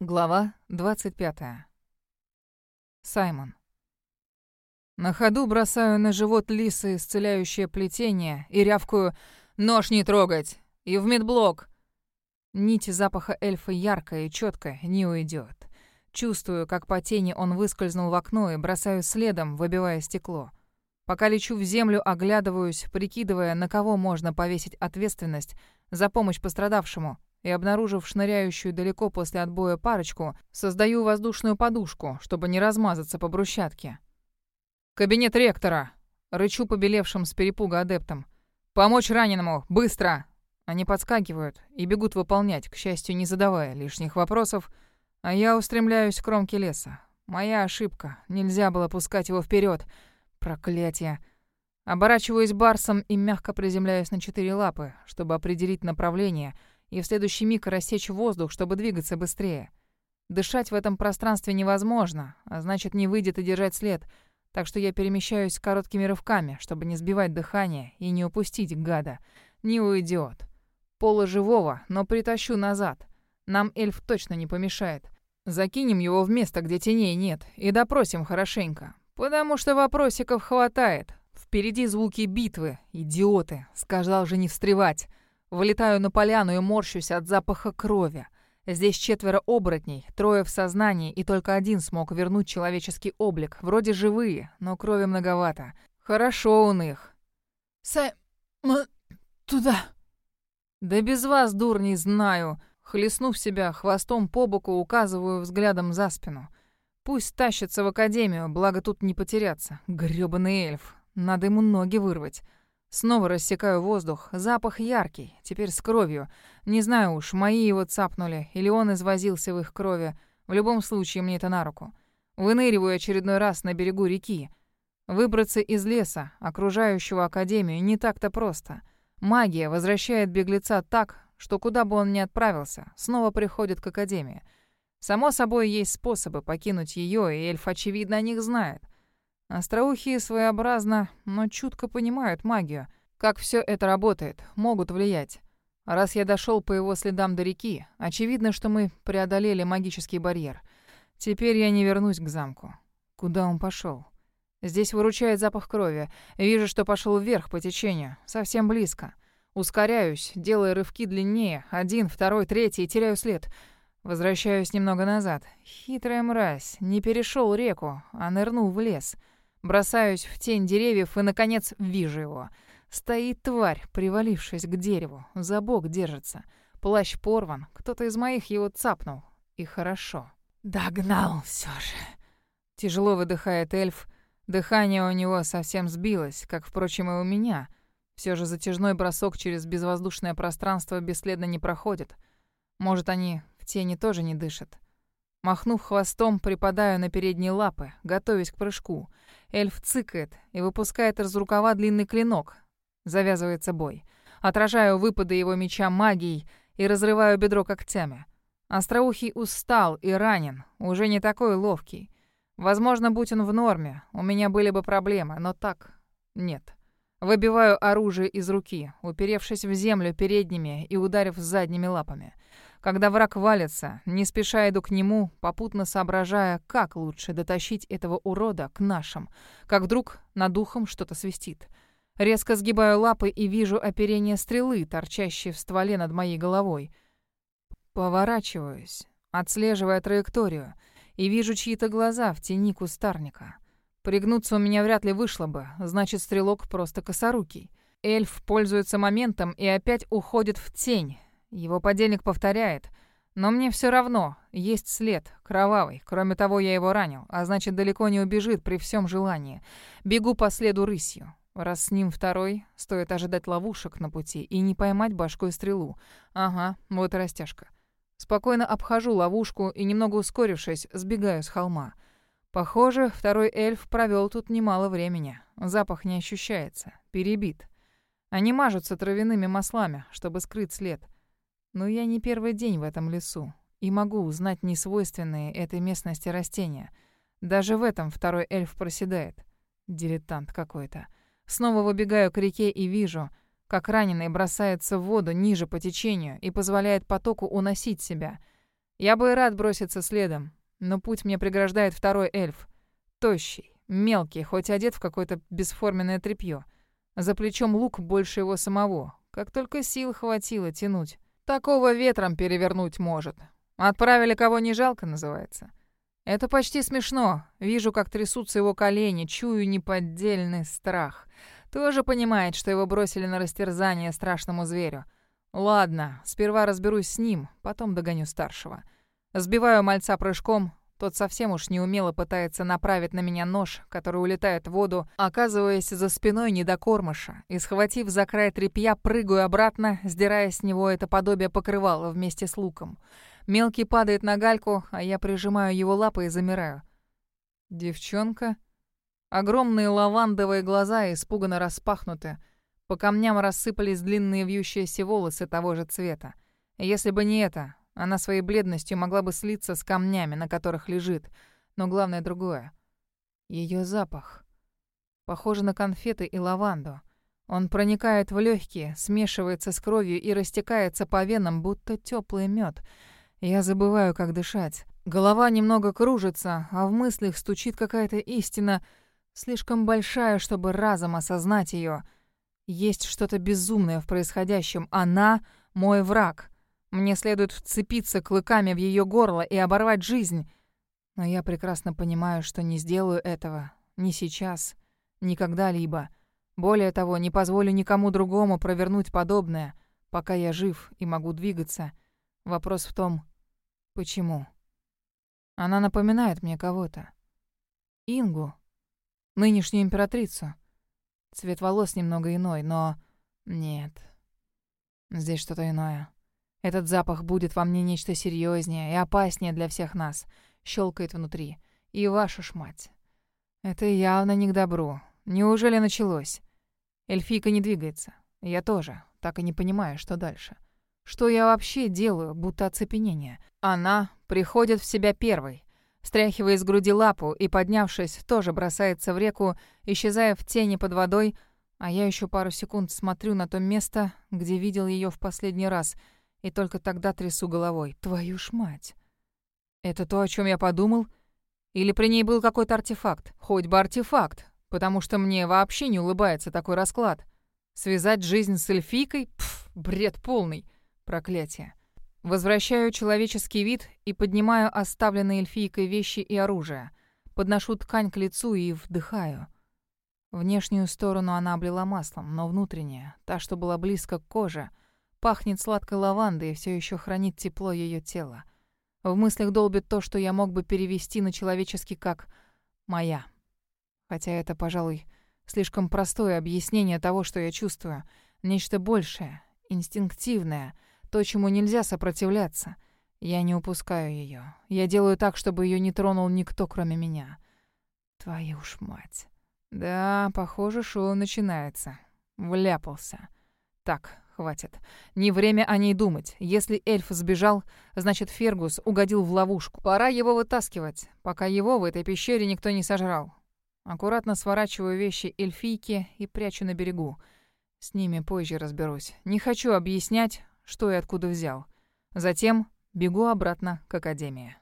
Глава 25. Саймон. На ходу бросаю на живот лисы исцеляющее плетение и рявкую «Нож не трогать!» и в медблок. Нить запаха эльфа яркая и четкая, не уйдет. Чувствую, как по тени он выскользнул в окно и бросаю следом, выбивая стекло. Пока лечу в землю, оглядываюсь, прикидывая, на кого можно повесить ответственность за помощь пострадавшему, и, обнаружив шныряющую далеко после отбоя парочку, создаю воздушную подушку, чтобы не размазаться по брусчатке. «Кабинет ректора!» — рычу побелевшим с перепуга адептом. «Помочь раненому! Быстро!» Они подскакивают и бегут выполнять, к счастью, не задавая лишних вопросов, а я устремляюсь к кромке леса. Моя ошибка. Нельзя было пускать его вперед. Проклятие. Оборачиваюсь барсом и мягко приземляюсь на четыре лапы, чтобы определить направление — и в следующий миг рассечь воздух, чтобы двигаться быстрее. Дышать в этом пространстве невозможно, а значит, не выйдет и держать след, так что я перемещаюсь короткими рывками, чтобы не сбивать дыхание и не упустить гада. Не уйдет. Пола живого, но притащу назад. Нам эльф точно не помешает. Закинем его в место, где теней нет, и допросим хорошенько. Потому что вопросиков хватает. Впереди звуки битвы. Идиоты. Сказал же не встревать. Вылетаю на поляну и морщусь от запаха крови. Здесь четверо оборотней, трое в сознании, и только один смог вернуть человеческий облик. Вроде живые, но крови многовато. Хорошо у них. Сай... мы... туда. Да без вас, дур, не знаю. Хлестнув себя хвостом по боку, указываю взглядом за спину. Пусть тащится в академию, благо тут не потеряться. Грёбаный эльф. Надо ему ноги вырвать. Снова рассекаю воздух. Запах яркий, теперь с кровью. Не знаю уж, мои его цапнули, или он извозился в их крови. В любом случае, мне это на руку. Выныриваю очередной раз на берегу реки. Выбраться из леса, окружающего Академию, не так-то просто. Магия возвращает беглеца так, что куда бы он ни отправился, снова приходит к Академии. Само собой, есть способы покинуть ее, и эльф, очевидно, о них знает — Остроухие своеобразно, но чутко понимают магию. Как все это работает, могут влиять. Раз я дошел по его следам до реки, очевидно, что мы преодолели магический барьер. Теперь я не вернусь к замку. Куда он пошел? Здесь выручает запах крови. Вижу, что пошел вверх по течению, совсем близко. Ускоряюсь, делая рывки длиннее, один, второй, третий, и теряю след. Возвращаюсь немного назад. Хитрая мразь, не перешел реку, а нырнул в лес. Бросаюсь в тень деревьев и, наконец, вижу его. Стоит тварь, привалившись к дереву, за бок держится. Плащ порван, кто-то из моих его цапнул. И хорошо. «Догнал все же!» Тяжело выдыхает эльф. Дыхание у него совсем сбилось, как, впрочем, и у меня. Все же затяжной бросок через безвоздушное пространство бесследно не проходит. Может, они в тени тоже не дышат. Махнув хвостом, припадаю на передние лапы, готовясь к прыжку. Эльф цыкает и выпускает из рукава длинный клинок. Завязывается бой. Отражаю выпады его меча магией и разрываю бедро когтями. Остроухий устал и ранен, уже не такой ловкий. Возможно, будь он в норме, у меня были бы проблемы, но так нет. Выбиваю оружие из руки, уперевшись в землю передними и ударив задними лапами. Когда враг валится, не спеша иду к нему, попутно соображая, как лучше дотащить этого урода к нашим. Как вдруг над духом что-то свистит. Резко сгибаю лапы и вижу оперение стрелы, торчащей в стволе над моей головой. Поворачиваюсь, отслеживая траекторию, и вижу чьи-то глаза в тени кустарника. Пригнуться у меня вряд ли вышло бы, значит, стрелок просто косорукий. Эльф пользуется моментом и опять уходит в тень, его подельник повторяет. Но мне все равно. Есть след, кровавый. Кроме того, я его ранил, а значит, далеко не убежит при всем желании. Бегу по следу рысью. Раз с ним второй, стоит ожидать ловушек на пути и не поймать башку и стрелу. Ага, вот и растяжка. Спокойно обхожу ловушку и, немного ускорившись, сбегаю с холма. Похоже, второй эльф провел тут немало времени. Запах не ощущается. Перебит. Они мажутся травяными маслами, чтобы скрыть след. Но я не первый день в этом лесу и могу узнать несвойственные этой местности растения. Даже в этом второй эльф проседает. Дилетант какой-то. Снова выбегаю к реке и вижу, как раненый бросается в воду ниже по течению и позволяет потоку уносить себя. Я бы и рад броситься следом, но путь мне преграждает второй эльф. Тощий, мелкий, хоть одет в какое-то бесформенное тряпье. За плечом лук больше его самого. Как только сил хватило тянуть. Такого ветром перевернуть может. Отправили кого не жалко, называется. Это почти смешно. Вижу, как трясутся его колени, чую неподдельный страх. Тоже понимает, что его бросили на растерзание страшному зверю. Ладно, сперва разберусь с ним, потом догоню старшего. Сбиваю мальца прыжком, тот совсем уж неумело пытается направить на меня нож, который улетает в воду, оказываясь за спиной недокормыша, и, схватив за край тряпья, прыгаю обратно, сдирая с него это подобие покрывала вместе с луком. Мелкий падает на гальку, а я прижимаю его лапы и замираю. Девчонка. Огромные лавандовые глаза испуганно распахнуты. По камням рассыпались длинные вьющиеся волосы того же цвета. Если бы не это, она своей бледностью могла бы слиться с камнями, на которых лежит. Но главное другое. Ее запах. Похоже на конфеты и лаванду. Он проникает в легкие, смешивается с кровью и растекается по венам, будто теплый мед. Я забываю, как дышать. Голова немного кружится, а в мыслях стучит какая-то истина, слишком большая, чтобы разом осознать ее. Есть что-то безумное в происходящем. Она — мой враг. Мне следует вцепиться клыками в ее горло и оборвать жизнь. Но я прекрасно понимаю, что не сделаю этого ни сейчас, ни когда-либо. Более того, не позволю никому другому провернуть подобное, пока я жив и могу двигаться. Вопрос в том, почему. Она напоминает мне кого-то. Ингу, нынешнюю императрицу. Цвет волос немного иной, но... Нет. Здесь что-то иное. Этот запах будет во мне нечто серьезнее и опаснее для всех нас. Щелкает внутри. И ваша ж мать. Это явно не к добру. Неужели началось? Эльфийка не двигается. Я тоже. Так и не понимаю, что дальше. Что я вообще делаю, будто оцепенение? Она приходит в себя первой. Стряхивая из груди лапу и, поднявшись, тоже бросается в реку, исчезая в тени под водой, а я еще пару секунд смотрю на то место, где видел ее в последний раз — и только тогда трясу головой. Твою ж мать. Это то, о чем я подумал? Или при ней был какой-то артефакт? Хоть бы артефакт, потому что мне вообще не улыбается такой расклад. Связать жизнь с эльфийкой? Пф, бред полный. Проклятие. Возвращаю человеческий вид и поднимаю оставленные эльфийкой вещи и оружие. Подношу ткань к лицу и вдыхаю. Внешнюю сторону она облила маслом, но внутренняя, та, что была близко к коже — Пахнет сладкой лавандой и все еще хранит тепло ее тела. В мыслях долбит то, что я мог бы перевести на человеческий как «моя». Хотя это, пожалуй, слишком простое объяснение того, что я чувствую. Нечто большее, инстинктивное, то, чему нельзя сопротивляться. Я не упускаю ее. Я делаю так, чтобы ее не тронул никто, кроме меня. Твою ж мать. Да, похоже, шоу начинается. Вляпался. Так, Хватит. Не время о ней думать. Если эльф сбежал, значит, Фергус угодил в ловушку. Пора его вытаскивать, пока его в этой пещере никто не сожрал. Аккуратно сворачиваю вещи эльфийки и прячу на берегу. С ними позже разберусь. Не хочу объяснять, что и откуда взял. Затем бегу обратно к Академии.